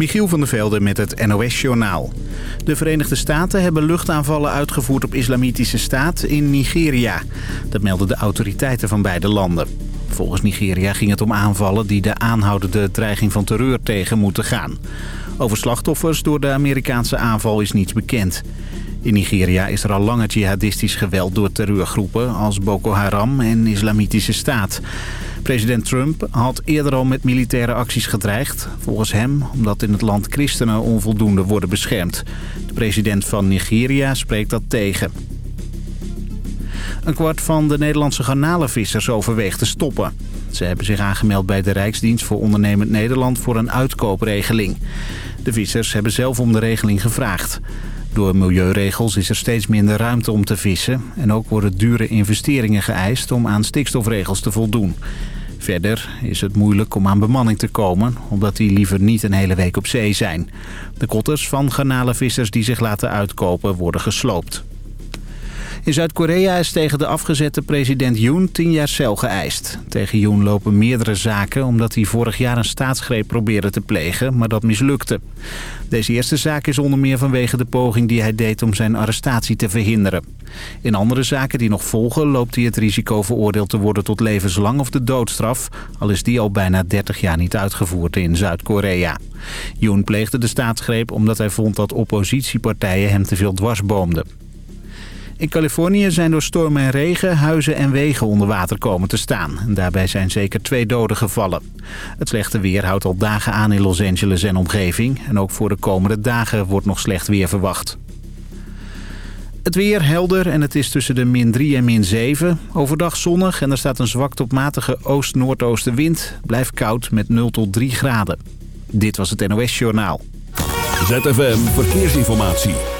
Michiel van der Velde met het NOS-journaal. De Verenigde Staten hebben luchtaanvallen uitgevoerd op islamitische staat in Nigeria. Dat melden de autoriteiten van beide landen. Volgens Nigeria ging het om aanvallen die de aanhoudende dreiging van terreur tegen moeten gaan. Over slachtoffers door de Amerikaanse aanval is niets bekend. In Nigeria is er al langer jihadistisch geweld door terreurgroepen als Boko Haram en Islamitische Staat. President Trump had eerder al met militaire acties gedreigd. Volgens hem omdat in het land christenen onvoldoende worden beschermd. De president van Nigeria spreekt dat tegen. Een kwart van de Nederlandse garnalenvissers overweegt te stoppen. Ze hebben zich aangemeld bij de Rijksdienst voor Ondernemend Nederland voor een uitkoopregeling. De vissers hebben zelf om de regeling gevraagd. Door milieuregels is er steeds minder ruimte om te vissen... en ook worden dure investeringen geëist om aan stikstofregels te voldoen. Verder is het moeilijk om aan bemanning te komen... omdat die liever niet een hele week op zee zijn. De kotters van garnalenvissers die zich laten uitkopen worden gesloopt. In Zuid-Korea is tegen de afgezette president Yoon tien jaar cel geëist. Tegen Yoon lopen meerdere zaken omdat hij vorig jaar een staatsgreep probeerde te plegen, maar dat mislukte. Deze eerste zaak is onder meer vanwege de poging die hij deed om zijn arrestatie te verhinderen. In andere zaken die nog volgen loopt hij het risico veroordeeld te worden tot levenslang of de doodstraf, al is die al bijna 30 jaar niet uitgevoerd in Zuid-Korea. Yoon pleegde de staatsgreep omdat hij vond dat oppositiepartijen hem te veel dwarsboomden. In Californië zijn door storm en regen huizen en wegen onder water komen te staan. Daarbij zijn zeker twee doden gevallen. Het slechte weer houdt al dagen aan in Los Angeles en omgeving. En ook voor de komende dagen wordt nog slecht weer verwacht. Het weer helder en het is tussen de min 3 en min 7. Overdag zonnig en er staat een zwak tot matige oost-noordoostenwind. Blijft koud met 0 tot 3 graden. Dit was het NOS Journaal. ZFM Verkeersinformatie.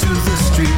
to the street.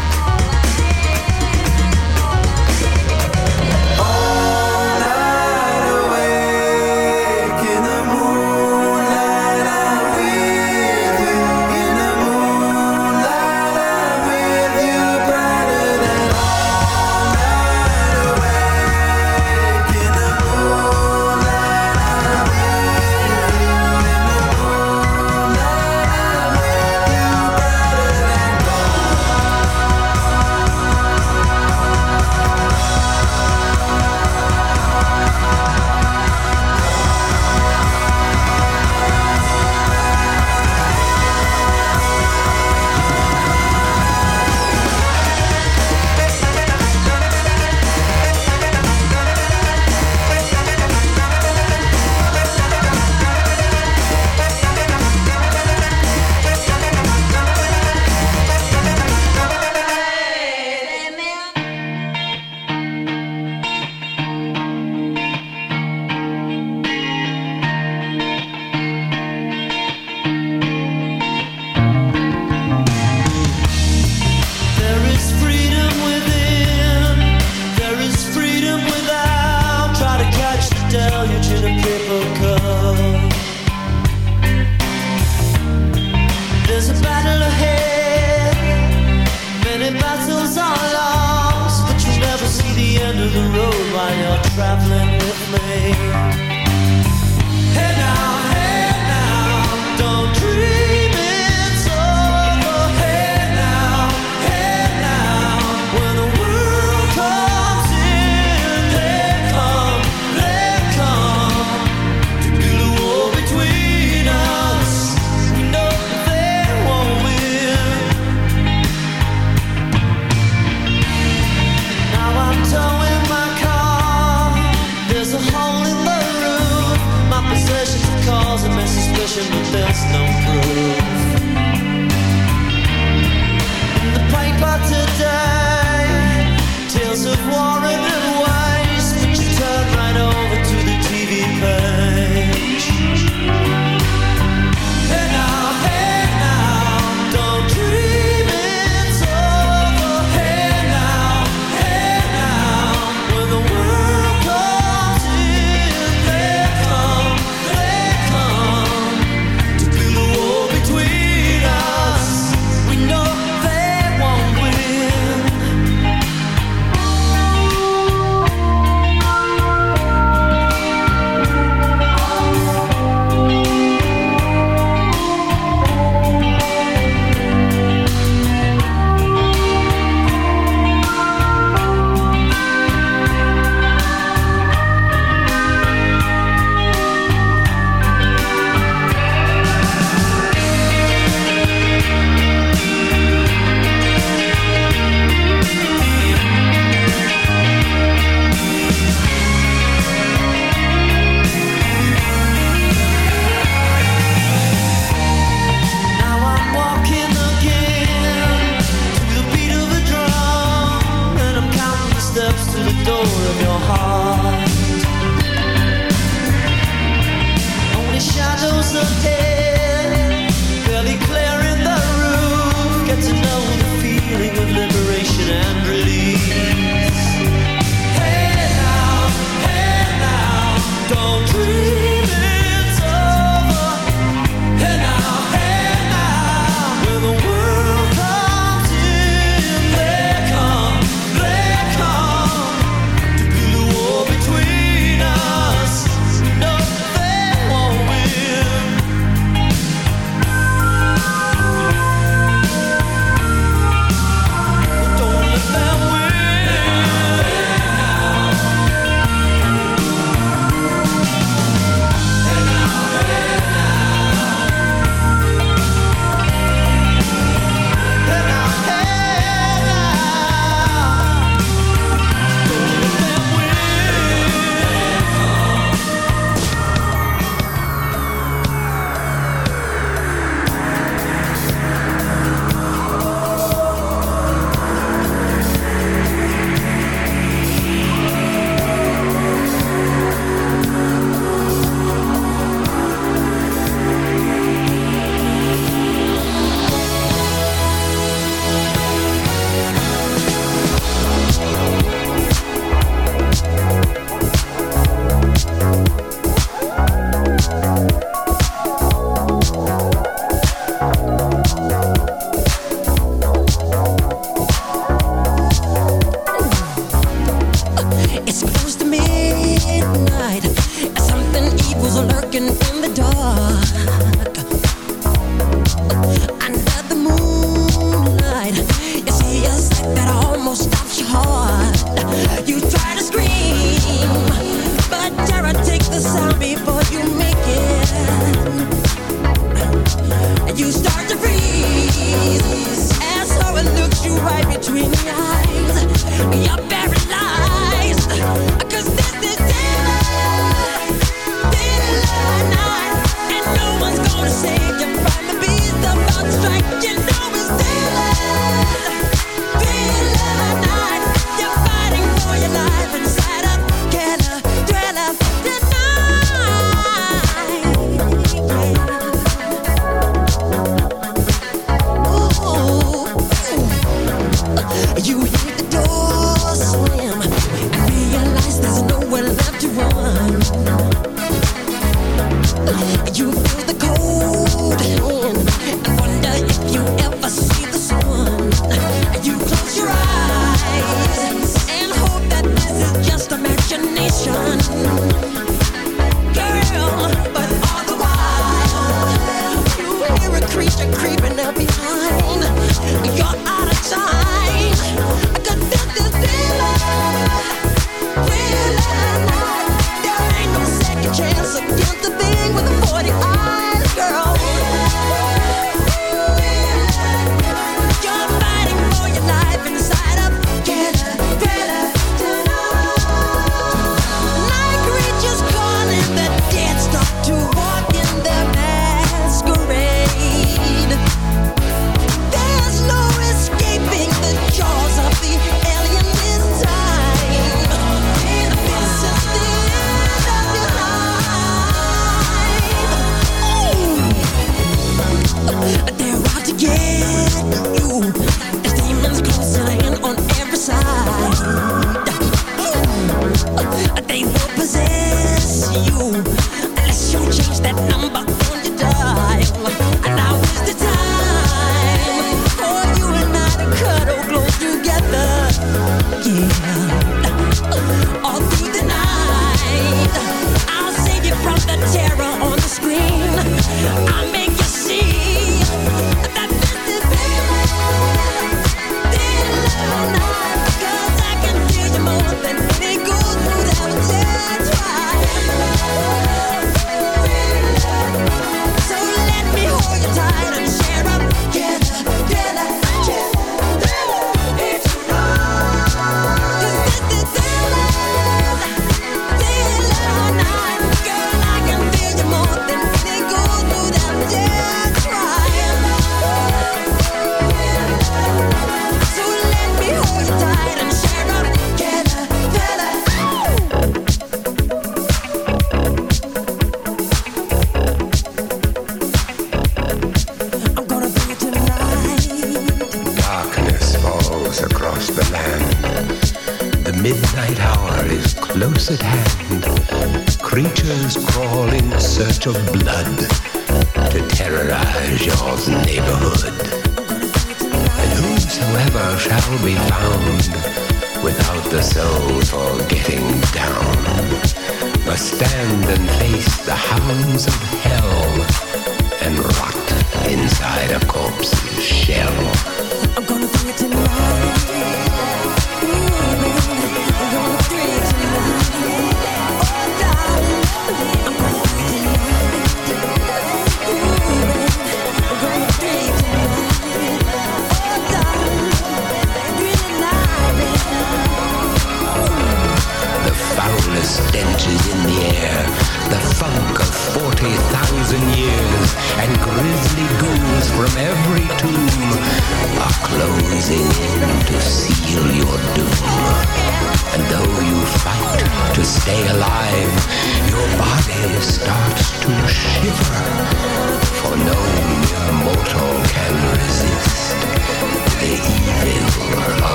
feeling of living.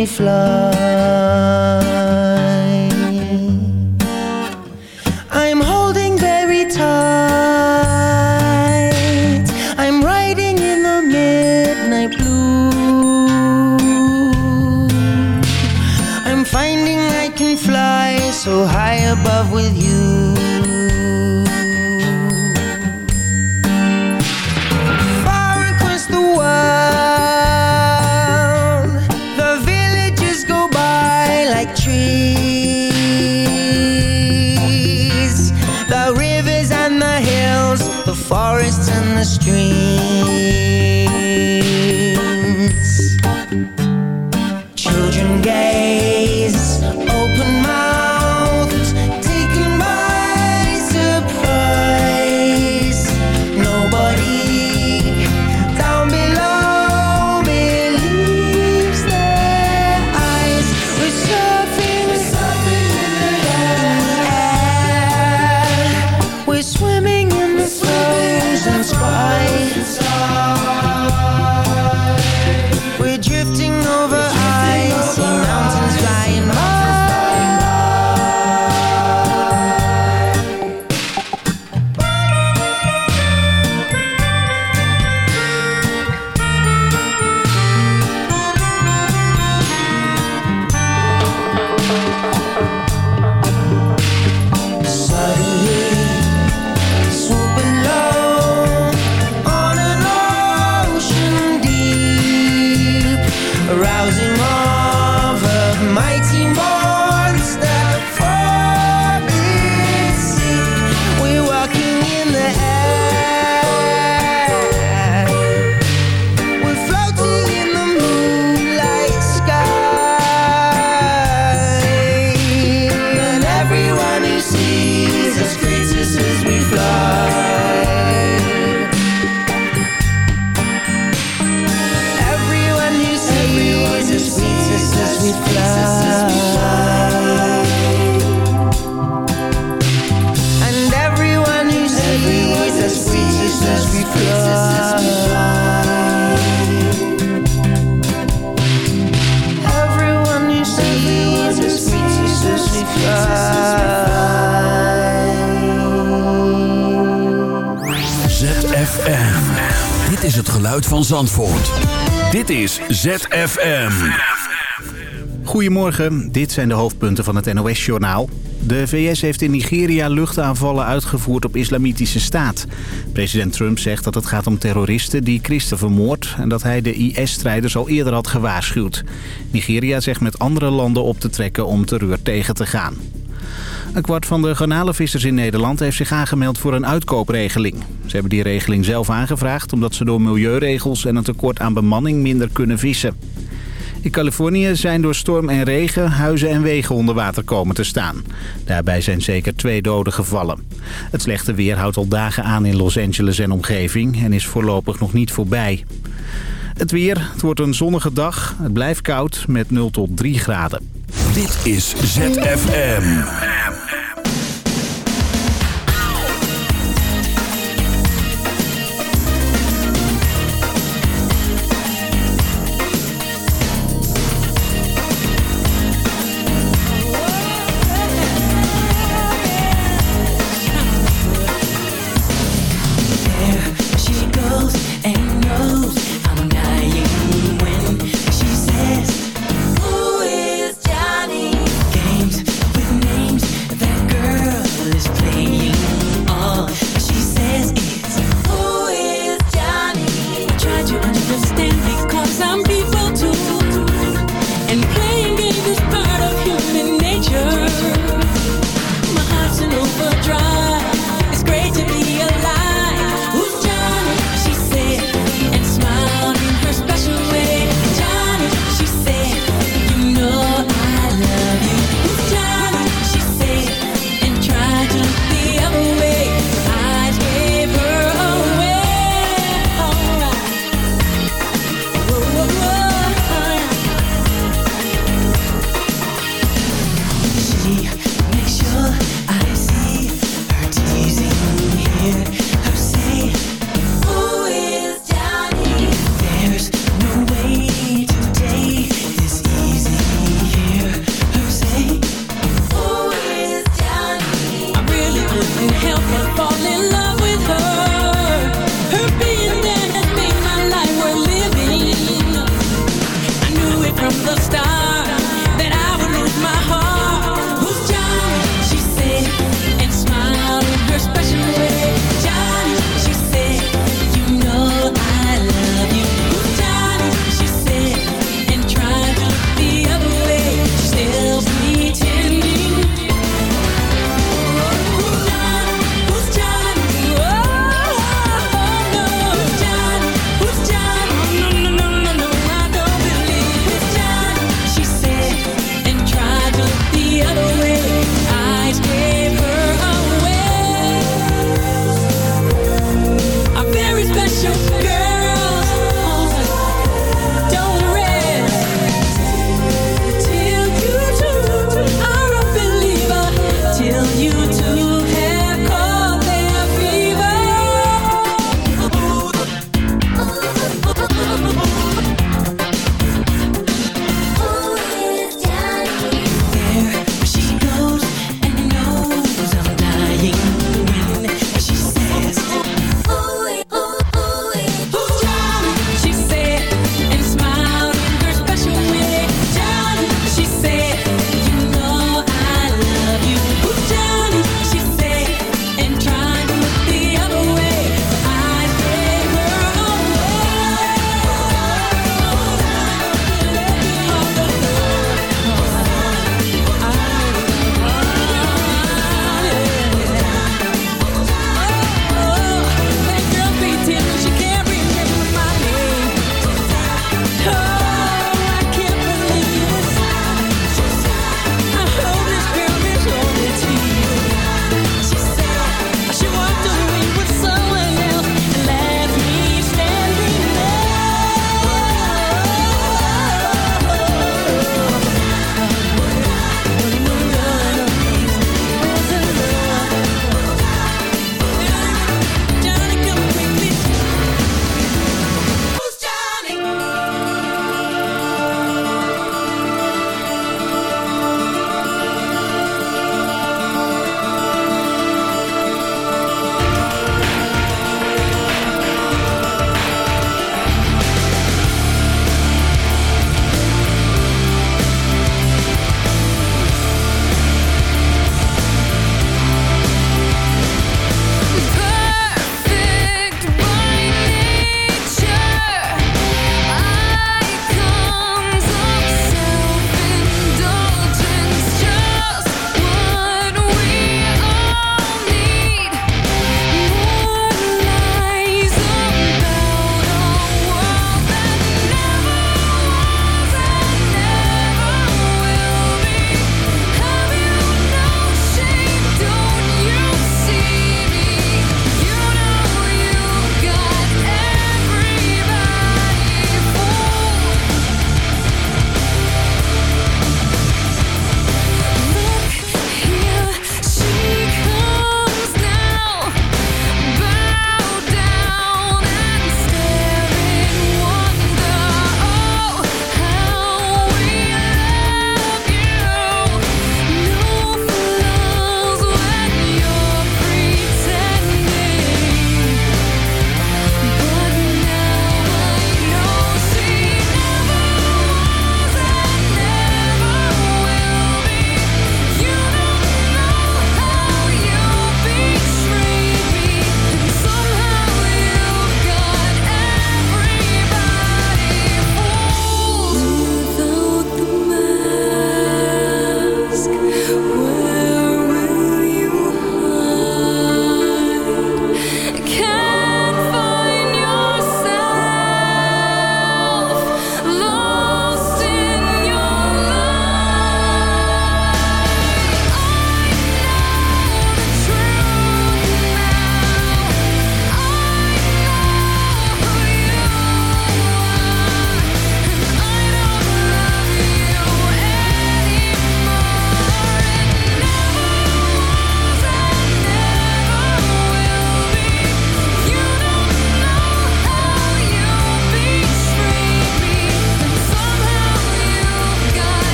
me slow. Is het geluid van Zandvoort. Dit is ZFM. Goedemorgen, dit zijn de hoofdpunten van het NOS-journaal. De VS heeft in Nigeria luchtaanvallen uitgevoerd op islamitische staat. President Trump zegt dat het gaat om terroristen die christen vermoord... en dat hij de IS-strijders al eerder had gewaarschuwd. Nigeria zegt met andere landen op te trekken om terreur tegen te gaan. Een kwart van de garnalenvissers in Nederland heeft zich aangemeld voor een uitkoopregeling. Ze hebben die regeling zelf aangevraagd omdat ze door milieuregels en een tekort aan bemanning minder kunnen vissen. In Californië zijn door storm en regen huizen en wegen onder water komen te staan. Daarbij zijn zeker twee doden gevallen. Het slechte weer houdt al dagen aan in Los Angeles en omgeving en is voorlopig nog niet voorbij. Het weer, het wordt een zonnige dag. Het blijft koud met 0 tot 3 graden. Dit is ZFM.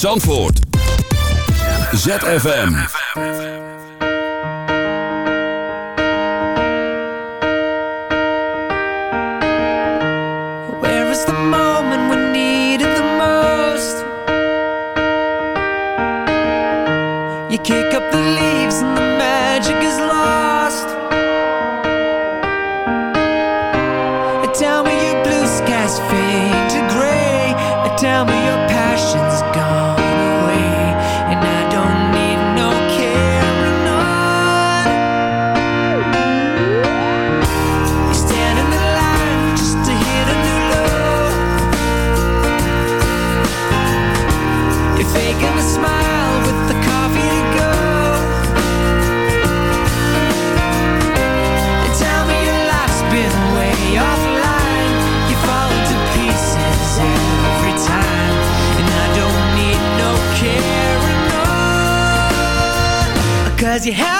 Zandvoort. ZFM. Cause you had